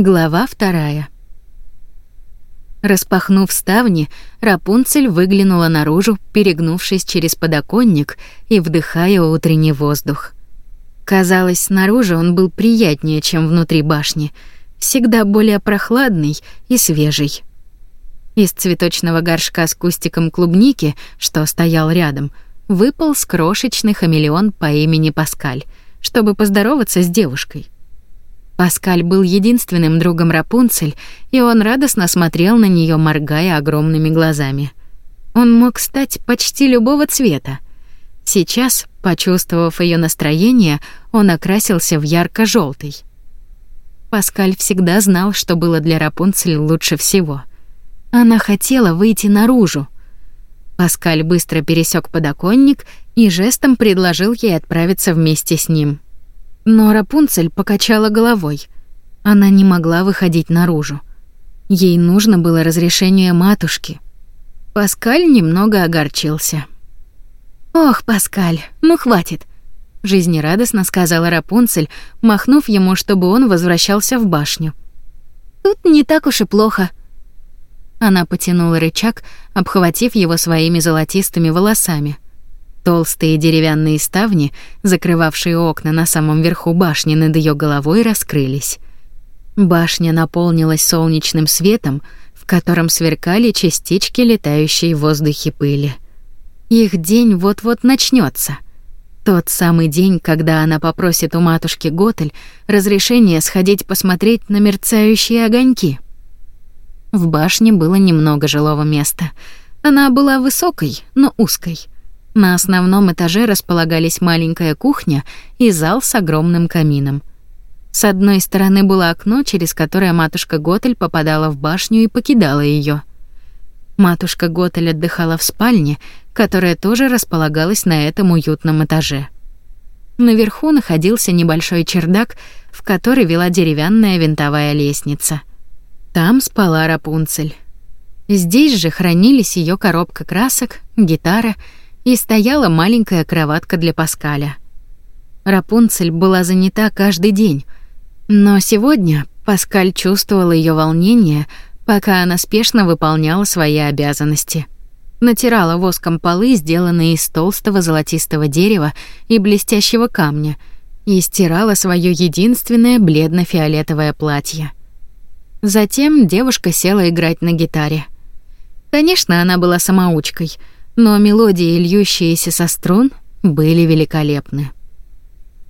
Глава вторая. Распахнув ставни, Рапунцель выглянула наружу, перегнувшись через подоконник и вдыхая утренний воздух. Казалось, снаружи он был приятнее, чем внутри башни, всегда более прохладный и свежий. Из цветочного горшка с кустиком клубники, что стоял рядом, выпал крошечный хамелеон по имени Паскаль, чтобы поздороваться с девушкой. Паскаль был единственным другом Рапунцель, и он радостно смотрел на нее, моргая огромными глазами. Он мог стать почти любого цвета. Сейчас, почувствовав ее настроение, он окрасился в ярко желтый Паскаль всегда знал, что было для Рапунцель лучше всего. Она хотела выйти наружу. Паскаль быстро пересек подоконник и жестом предложил ей отправиться вместе с ним. Но Рапунцель покачала головой. Она не могла выходить наружу. Ей нужно было разрешение матушки. Паскаль немного огорчился. «Ох, Паскаль, ну хватит!» Жизнерадостно сказала Рапунцель, махнув ему, чтобы он возвращался в башню. «Тут не так уж и плохо». Она потянула рычаг, обхватив его своими золотистыми волосами. Толстые деревянные ставни, закрывавшие окна на самом верху башни над ее головой, раскрылись. Башня наполнилась солнечным светом, в котором сверкали частички летающей в воздухе пыли. Их день вот-вот начнется. Тот самый день, когда она попросит у матушки Готель разрешения сходить посмотреть на мерцающие огоньки. В башне было немного жилого места. Она была высокой, но узкой — на основном этаже располагались маленькая кухня и зал с огромным камином. С одной стороны было окно, через которое матушка Готель попадала в башню и покидала ее. Матушка Готель отдыхала в спальне, которая тоже располагалась на этом уютном этаже. Наверху находился небольшой чердак, в который вела деревянная винтовая лестница. Там спала Рапунцель. Здесь же хранились ее коробка красок, гитара и стояла маленькая кроватка для Паскаля. Рапунцель была занята каждый день, но сегодня Паскаль чувствовал ее волнение, пока она спешно выполняла свои обязанности. Натирала воском полы, сделанные из толстого золотистого дерева и блестящего камня, и стирала свое единственное бледно-фиолетовое платье. Затем девушка села играть на гитаре. Конечно, она была самоучкой — но мелодии, льющиеся со струн, были великолепны.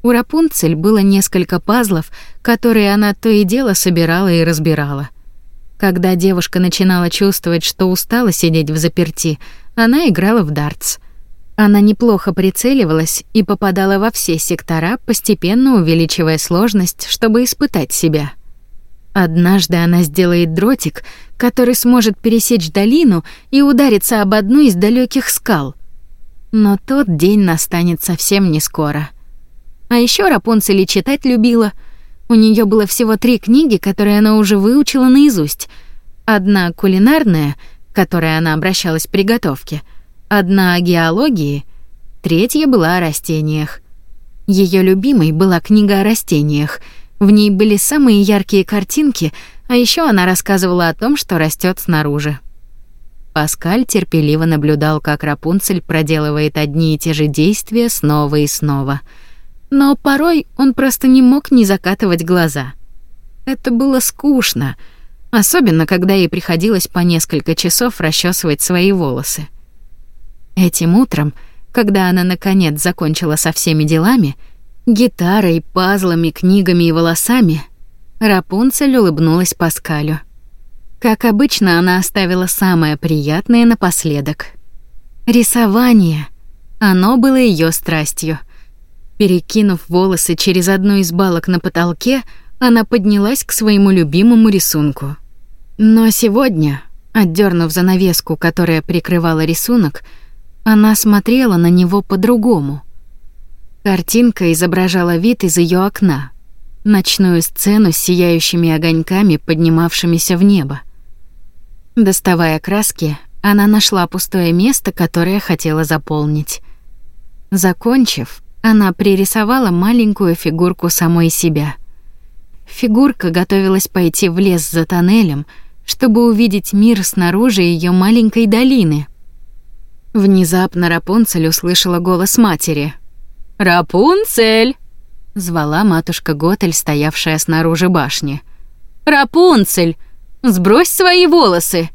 У Рапунцель было несколько пазлов, которые она то и дело собирала и разбирала. Когда девушка начинала чувствовать, что устала сидеть в заперти, она играла в дартс. Она неплохо прицеливалась и попадала во все сектора, постепенно увеличивая сложность, чтобы испытать себя. Однажды она сделает дротик, который сможет пересечь долину и удариться об одну из далеких скал. Но тот день настанет совсем не скоро. А еще Рапунцель читать любила. У нее было всего три книги, которые она уже выучила наизусть. Одна кулинарная, к которой она обращалась при готовке, одна о геологии, третья была о растениях. Ее любимой была книга о растениях. В ней были самые яркие картинки — а еще она рассказывала о том, что растет снаружи. Паскаль терпеливо наблюдал, как Рапунцель проделывает одни и те же действия снова и снова. Но порой он просто не мог не закатывать глаза. Это было скучно, особенно когда ей приходилось по несколько часов расчесывать свои волосы. Этим утром, когда она наконец закончила со всеми делами, гитарой, пазлами, книгами и волосами, Рапунцель улыбнулась Паскалю. Как обычно, она оставила самое приятное напоследок. Рисование. Оно было ее страстью. Перекинув волосы через одну из балок на потолке, она поднялась к своему любимому рисунку. Но сегодня, отдернув занавеску, которая прикрывала рисунок, она смотрела на него по-другому. Картинка изображала вид из ее окна — ночную сцену с сияющими огоньками, поднимавшимися в небо. Доставая краски, она нашла пустое место, которое хотела заполнить. Закончив, она пририсовала маленькую фигурку самой себя. Фигурка готовилась пойти в лес за тоннелем, чтобы увидеть мир снаружи ее маленькой долины. Внезапно Рапунцель услышала голос матери. «Рапунцель!» — звала матушка Готель, стоявшая снаружи башни. «Рапунцель, сбрось свои волосы!»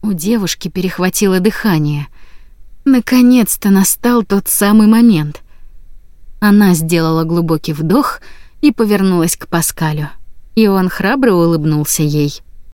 У девушки перехватило дыхание. Наконец-то настал тот самый момент. Она сделала глубокий вдох и повернулась к Паскалю, и он храбро улыбнулся ей.